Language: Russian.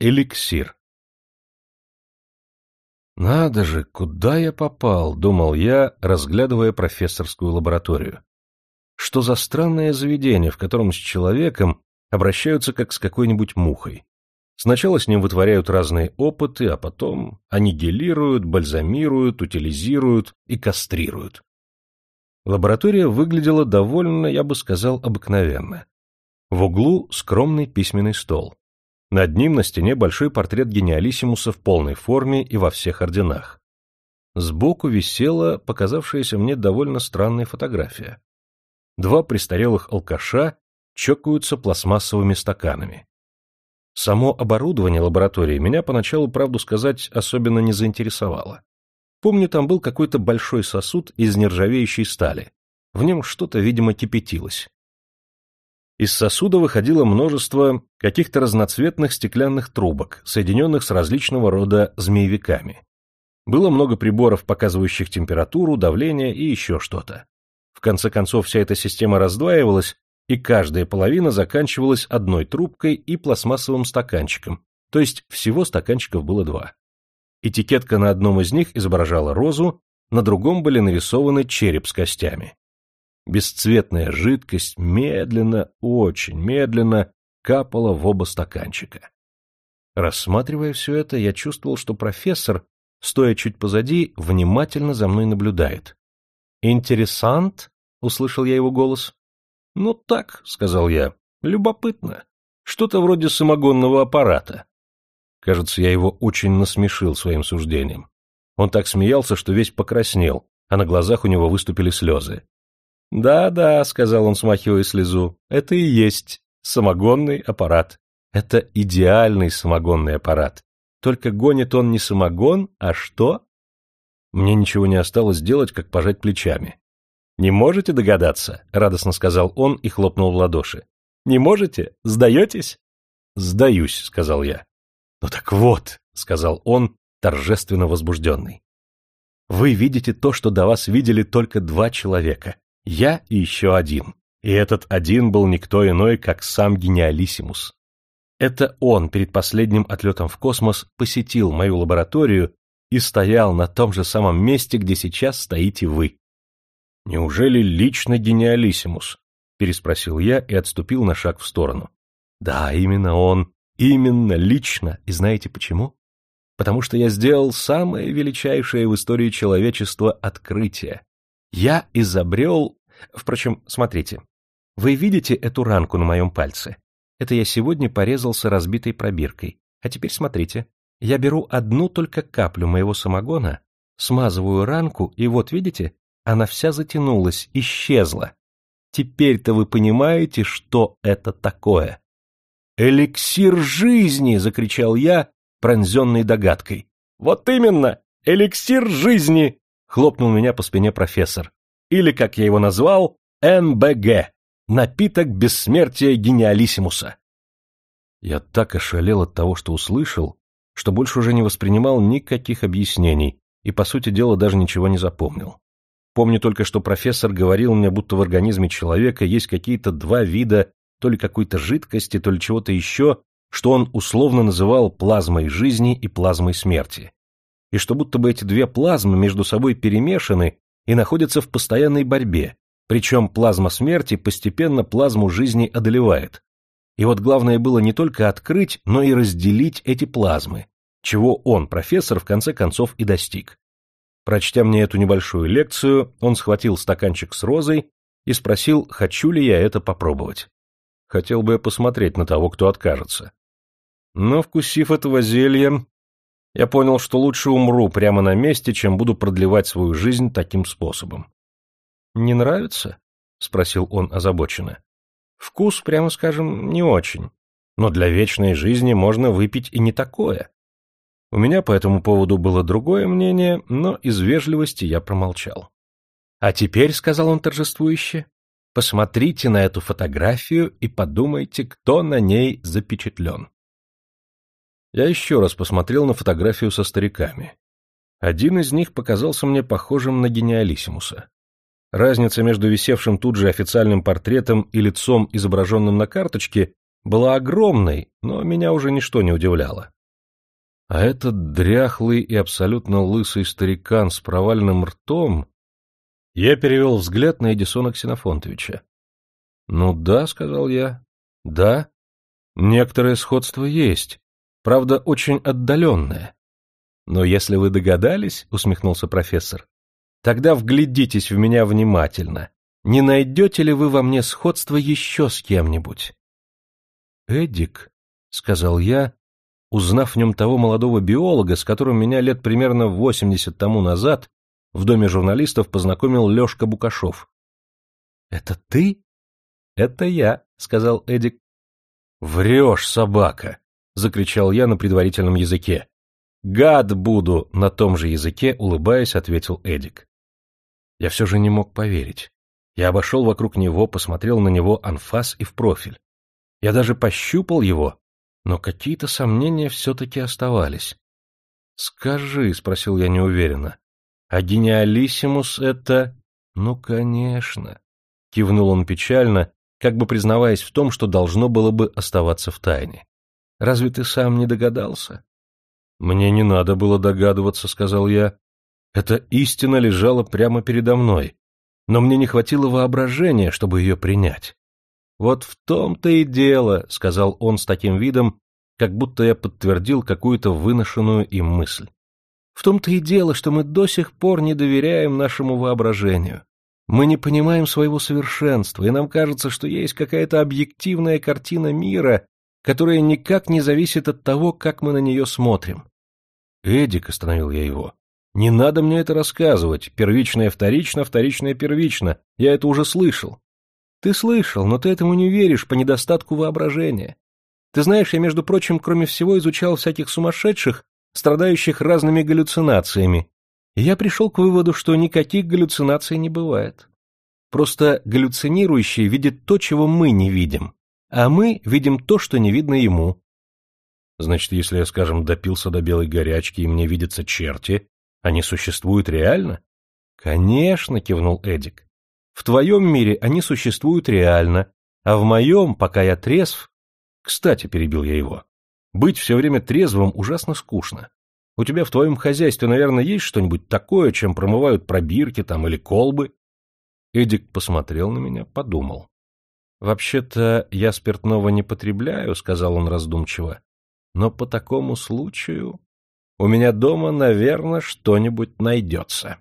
Эликсир. «Надо же, куда я попал?» — думал я, разглядывая профессорскую лабораторию. «Что за странное заведение, в котором с человеком обращаются как с какой-нибудь мухой? Сначала с ним вытворяют разные опыты, а потом аннигилируют, бальзамируют, утилизируют и кастрируют. Лаборатория выглядела довольно, я бы сказал, обыкновенно. В углу скромный письменный стол. Над ним на стене большой портрет гениалиссимуса в полной форме и во всех орденах. Сбоку висела показавшаяся мне довольно странная фотография. Два престарелых алкаша чокаются пластмассовыми стаканами. Само оборудование лаборатории меня поначалу, правду сказать, особенно не заинтересовало. Помню, там был какой-то большой сосуд из нержавеющей стали. В нем что-то, видимо, кипятилось. Из сосуда выходило множество каких-то разноцветных стеклянных трубок, соединенных с различного рода змеевиками. Было много приборов, показывающих температуру, давление и еще что-то. В конце концов, вся эта система раздваивалась и каждая половина заканчивалась одной трубкой и пластмассовым стаканчиком, то есть всего стаканчиков было два. Этикетка на одном из них изображала розу, на другом были нарисованы череп с костями. Бесцветная жидкость медленно, очень медленно капала в оба стаканчика. Рассматривая все это, я чувствовал, что профессор, стоя чуть позади, внимательно за мной наблюдает. «Интересант?» — услышал я его голос. «Ну так», — сказал я, — «любопытно. Что-то вроде самогонного аппарата». Кажется, я его очень насмешил своим суждением. Он так смеялся, что весь покраснел, а на глазах у него выступили слезы. «Да-да», — сказал он, смахивая слезу, — «это и есть самогонный аппарат. Это идеальный самогонный аппарат. Только гонит он не самогон, а что?» Мне ничего не осталось делать, как пожать плечами. «Не можете догадаться?» — радостно сказал он и хлопнул в ладоши. «Не можете? Сдаетесь?» «Сдаюсь», — сказал я. «Ну так вот», — сказал он, торжественно возбужденный. «Вы видите то, что до вас видели только два человека. Я и еще один. И этот один был никто иной, как сам гениалиссимус. Это он перед последним отлетом в космос посетил мою лабораторию и стоял на том же самом месте, где сейчас стоите вы. «Неужели лично гениалиссимус?» — переспросил я и отступил на шаг в сторону. «Да, именно он, именно лично. И знаете почему? Потому что я сделал самое величайшее в истории человечества открытие. Я изобрел... Впрочем, смотрите. Вы видите эту ранку на моем пальце? Это я сегодня порезался разбитой пробиркой. А теперь смотрите. Я беру одну только каплю моего самогона, смазываю ранку, и вот, видите, она вся затянулась, исчезла. Теперь-то вы понимаете, что это такое? «Эликсир жизни!» — закричал я, пронзенный догадкой. «Вот именно! Эликсир жизни!» — хлопнул меня по спине профессор. Или, как я его назвал, НБГ — напиток бессмертия гениалиссимуса. Я так ошалел от того, что услышал, что больше уже не воспринимал никаких объяснений и, по сути дела, даже ничего не запомнил. Помню только, что профессор говорил мне, будто в организме человека есть какие-то два вида то ли какой-то жидкости, то ли чего-то еще, что он условно называл плазмой жизни и плазмой смерти. И что будто бы эти две плазмы между собой перемешаны и находятся в постоянной борьбе, причем плазма смерти постепенно плазму жизни одолевает. И вот главное было не только открыть, но и разделить эти плазмы, чего он, профессор, в конце концов и достиг. Прочтя мне эту небольшую лекцию, он схватил стаканчик с розой и спросил, хочу ли я это попробовать. Хотел бы я посмотреть на того, кто откажется. Но, вкусив этого зелья, я понял, что лучше умру прямо на месте, чем буду продлевать свою жизнь таким способом. «Не нравится?» — спросил он озабоченно. «Вкус, прямо скажем, не очень. Но для вечной жизни можно выпить и не такое. У меня по этому поводу было другое мнение, но из вежливости я промолчал. «А теперь», — сказал он торжествующе, — «посмотрите на эту фотографию и подумайте, кто на ней запечатлен». Я еще раз посмотрел на фотографию со стариками. Один из них показался мне похожим на гениалиссимуса. Разница между висевшим тут же официальным портретом и лицом, изображенным на карточке, была огромной, но меня уже ничто не удивляло. А этот дряхлый и абсолютно лысый старикан с провальным ртом... Я перевел взгляд на Эдисона Ксенофонтовича. — Ну да, — сказал я, — да, некоторое сходство есть, правда, очень отдаленное. — Но если вы догадались, — усмехнулся профессор, — тогда вглядитесь в меня внимательно. Не найдете ли вы во мне сходство еще с кем-нибудь? — Эдик, — сказал я, узнав в нем того молодого биолога, с которым меня лет примерно восемьдесят тому назад в Доме журналистов познакомил Лешка Букашов. — Это ты? — Это я, — сказал Эдик. — Врешь, собака! — закричал я на предварительном языке. — Гад буду! — на том же языке, улыбаясь, ответил Эдик. Я все же не мог поверить. Я обошел вокруг него, посмотрел на него анфас и в профиль. Я даже пощупал его, но какие-то сомнения все-таки оставались. — Скажи, — спросил я неуверенно, — а гениалиссимус — это... — Ну, конечно, — кивнул он печально, как бы признаваясь в том, что должно было бы оставаться в тайне. — Разве ты сам не догадался? — Мне не надо было догадываться, — сказал я. Эта истина лежала прямо передо мной, но мне не хватило воображения, чтобы ее принять. «Вот в том-то и дело», — сказал он с таким видом, как будто я подтвердил какую-то выношенную им мысль. «В том-то и дело, что мы до сих пор не доверяем нашему воображению. Мы не понимаем своего совершенства, и нам кажется, что есть какая-то объективная картина мира, которая никак не зависит от того, как мы на нее смотрим». «Эдик», — остановил я его, — «не надо мне это рассказывать. Первичное вторично, вторичное первично. Я это уже слышал». Ты слышал, но ты этому не веришь по недостатку воображения. Ты знаешь, я, между прочим, кроме всего, изучал всяких сумасшедших, страдающих разными галлюцинациями. И я пришел к выводу, что никаких галлюцинаций не бывает. Просто галлюцинирующий видит то, чего мы не видим, а мы видим то, что не видно ему. Значит, если я, скажем, допился до белой горячки и мне видятся черти, они существуют реально? Конечно, кивнул Эдик. В твоем мире они существуют реально, а в моем, пока я трезв... Кстати, перебил я его, быть все время трезвым ужасно скучно. У тебя в твоем хозяйстве, наверное, есть что-нибудь такое, чем промывают пробирки там или колбы? Эдик посмотрел на меня, подумал. «Вообще-то я спиртного не потребляю», — сказал он раздумчиво. «Но по такому случаю у меня дома, наверное, что-нибудь найдется».